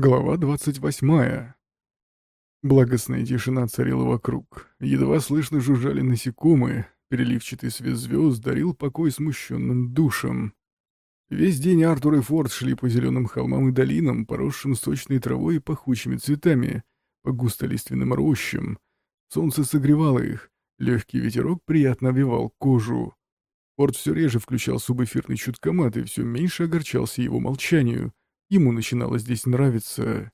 Глава 28. Благостная тишина царила вокруг. Едва слышно жужжали насекомые, переливчатый свет звезд дарил покой смущенным душам. Весь день Артур и Форд шли по зеленым холмам и долинам, поросшим сочной травой и пахучими цветами, по густолиственным рощам. Солнце согревало их, легкий ветерок приятно обвивал кожу. Форд все реже включал субэфирный чуткомат и все меньше огорчался его молчанию — Ему начинало здесь нравиться.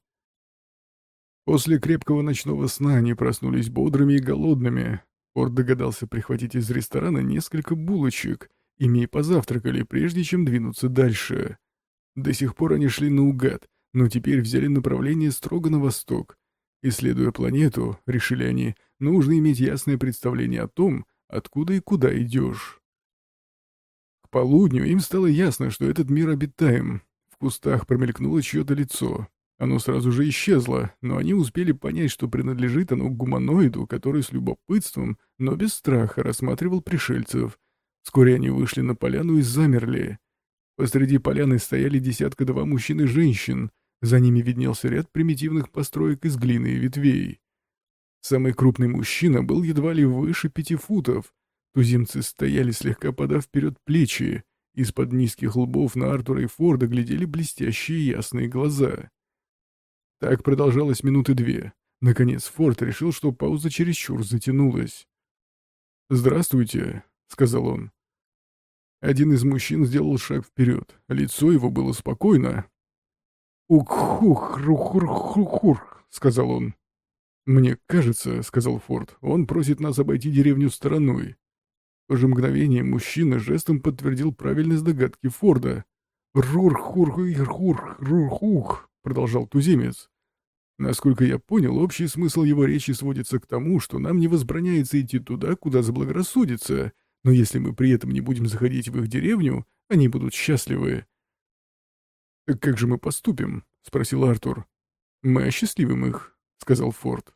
После крепкого ночного сна они проснулись бодрыми и голодными. Форд догадался прихватить из ресторана несколько булочек. Ими позавтракали, прежде чем двинуться дальше. До сих пор они шли наугад, но теперь взяли направление строго на восток. Исследуя планету, решили они, нужно иметь ясное представление о том, откуда и куда идешь. К полудню им стало ясно, что этот мир обитаем, кустах промелькнуло чье-то лицо. Оно сразу же исчезло, но они успели понять, что принадлежит оно гуманоиду, который с любопытством, но без страха рассматривал пришельцев. Вскоре они вышли на поляну и замерли. Посреди поляны стояли десятка-два мужчин и женщин. За ними виднелся ряд примитивных построек из глины и ветвей. Самый крупный мужчина был едва ли выше пяти футов. Туземцы стояли, слегка подав вперед плечи. Из-под низких лбов на Артура и Форда глядели блестящие ясные глаза. Так продолжалось минуты две. Наконец Форд решил, что пауза чересчур затянулась. «Здравствуйте», — сказал он. Один из мужчин сделал шаг вперед. Лицо его было спокойно. «Ук-хух-рух-хур-хур», — сказал он. «Мне кажется», — сказал Форд, — «он просит нас обойти деревню стороной. В то же мгновение мужчина жестом подтвердил правильность догадки Форда. «Рур-хур-хур-хур-хур-хух», — продолжал туземец. Насколько я понял, общий смысл его речи сводится к тому, что нам не возбраняется идти туда, куда заблагорассудится, но если мы при этом не будем заходить в их деревню, они будут счастливы. «Так как же мы поступим?» — спросил Артур. «Мы осчастливим их», — сказал Форд.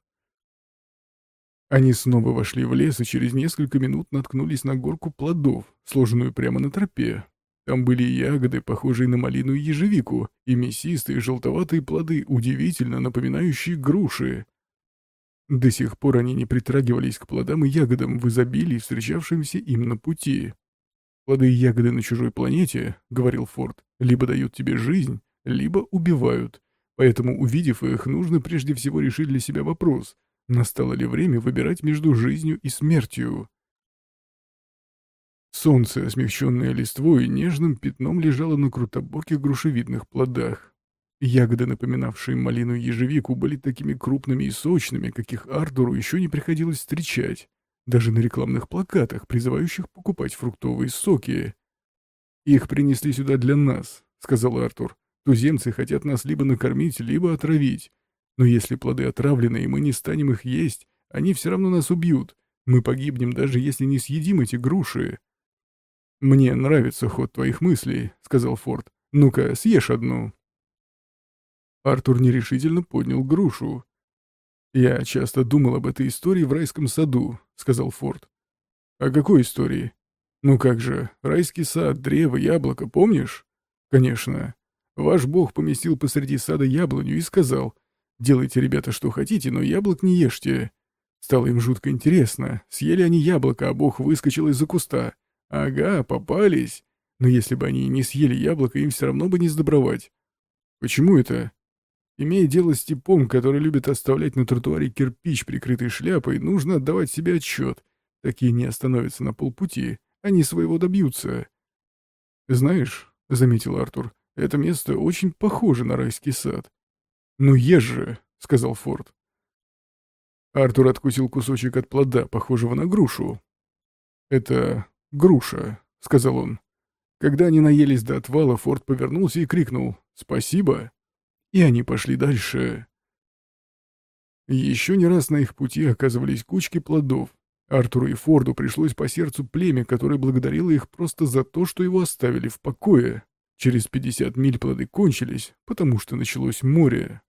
Они снова вошли в лес и через несколько минут наткнулись на горку плодов, сложенную прямо на тропе. Там были ягоды, похожие на малину и ежевику, и мясистые желтоватые плоды, удивительно напоминающие груши. До сих пор они не притрагивались к плодам и ягодам в изобилии, встречавшимся им на пути. «Плоды и ягоды на чужой планете, — говорил Форд, — либо дают тебе жизнь, либо убивают. Поэтому, увидев их, нужно прежде всего решить для себя вопрос — Настало ли время выбирать между жизнью и смертью? Солнце, смягченное листвой, нежным пятном лежало на крутобоких грушевидных плодах. Ягоды, напоминавшие малину и ежевику, были такими крупными и сочными, каких Артуру еще не приходилось встречать, даже на рекламных плакатах, призывающих покупать фруктовые соки. «Их принесли сюда для нас», — сказал Артур. «Туземцы хотят нас либо накормить, либо отравить. Но если плоды отравлены, и мы не станем их есть, они все равно нас убьют. Мы погибнем, даже если не съедим эти груши. «Мне нравится ход твоих мыслей», — сказал Форд. «Ну-ка, съешь одну». Артур нерешительно поднял грушу. «Я часто думал об этой истории в райском саду», — сказал Форд. «О какой истории?» «Ну как же, райский сад, древо, яблоко, помнишь?» «Конечно. Ваш бог поместил посреди сада яблоню и сказал, Делайте, ребята, что хотите, но яблок не ешьте. Стало им жутко интересно. Съели они яблоко, а бог выскочил из-за куста. Ага, попались. Но если бы они не съели яблоко, им все равно бы не сдобровать. Почему это? Имея дело с типом, который любит оставлять на тротуаре кирпич, прикрытый шляпой, нужно отдавать себе отчет. Такие не остановятся на полпути. Они своего добьются. «Знаешь», — заметил Артур, — «это место очень похоже на райский сад. «Ну ешь же», — сказал Форд. Артур откусил кусочек от плода, похожего на грушу. «Это груша», — сказал он. Когда они наелись до отвала, Форд повернулся и крикнул «Спасибо!» И они пошли дальше. Еще не раз на их пути оказывались кучки плодов. Артуру и Форду пришлось по сердцу племя, которое благодарило их просто за то, что его оставили в покое. Через пятьдесят миль плоды кончились, потому что началось море.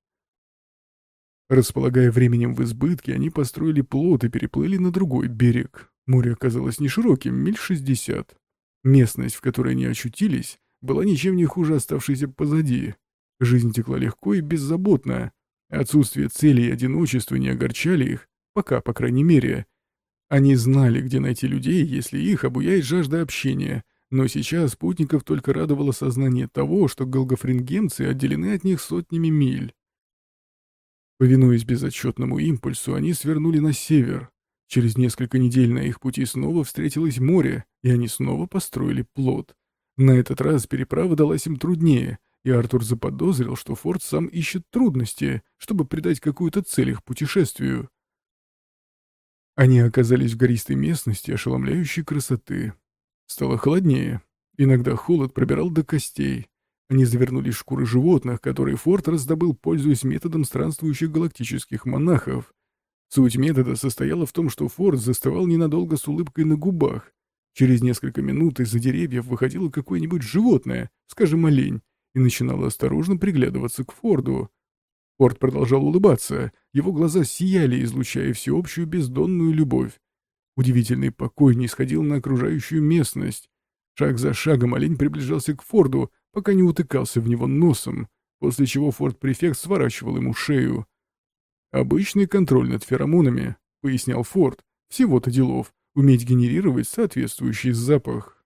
Располагая временем в избытке, они построили плот и переплыли на другой берег. Море оказалось не широким, миль шестьдесят. Местность, в которой они очутились, была ничем не хуже оставшейся позади. Жизнь текла легко и беззаботно. Отсутствие цели и одиночества не огорчали их, пока, по крайней мере. Они знали, где найти людей, если их обуяет жажда общения, но сейчас спутников только радовало сознание того, что голгофрингемцы отделены от них сотнями миль. Повинуясь безотчетному импульсу, они свернули на север. Через несколько недель на их пути снова встретилось море, и они снова построили плот. На этот раз переправа далась им труднее, и Артур заподозрил, что Форд сам ищет трудности, чтобы придать какую-то цель их путешествию. Они оказались в гористой местности ошеломляющей красоты. Стало холоднее. Иногда холод пробирал до костей. Они завернулись в шкуры животных, которые Форд раздобыл, пользуясь методом странствующих галактических монахов. Суть метода состояла в том, что Форд застывал ненадолго с улыбкой на губах. Через несколько минут из-за деревьев выходило какое-нибудь животное, скажем, олень, и начинало осторожно приглядываться к Форду. Форд продолжал улыбаться, его глаза сияли, излучая всеобщую бездонную любовь. Удивительный покой не сходил на окружающую местность. Шаг за шагом олень приближался к Форду, пока не утыкался в него носом, после чего Форд-префект сворачивал ему шею. «Обычный контроль над феромонами», — пояснял Форд, — «всего-то делов, уметь генерировать соответствующий запах».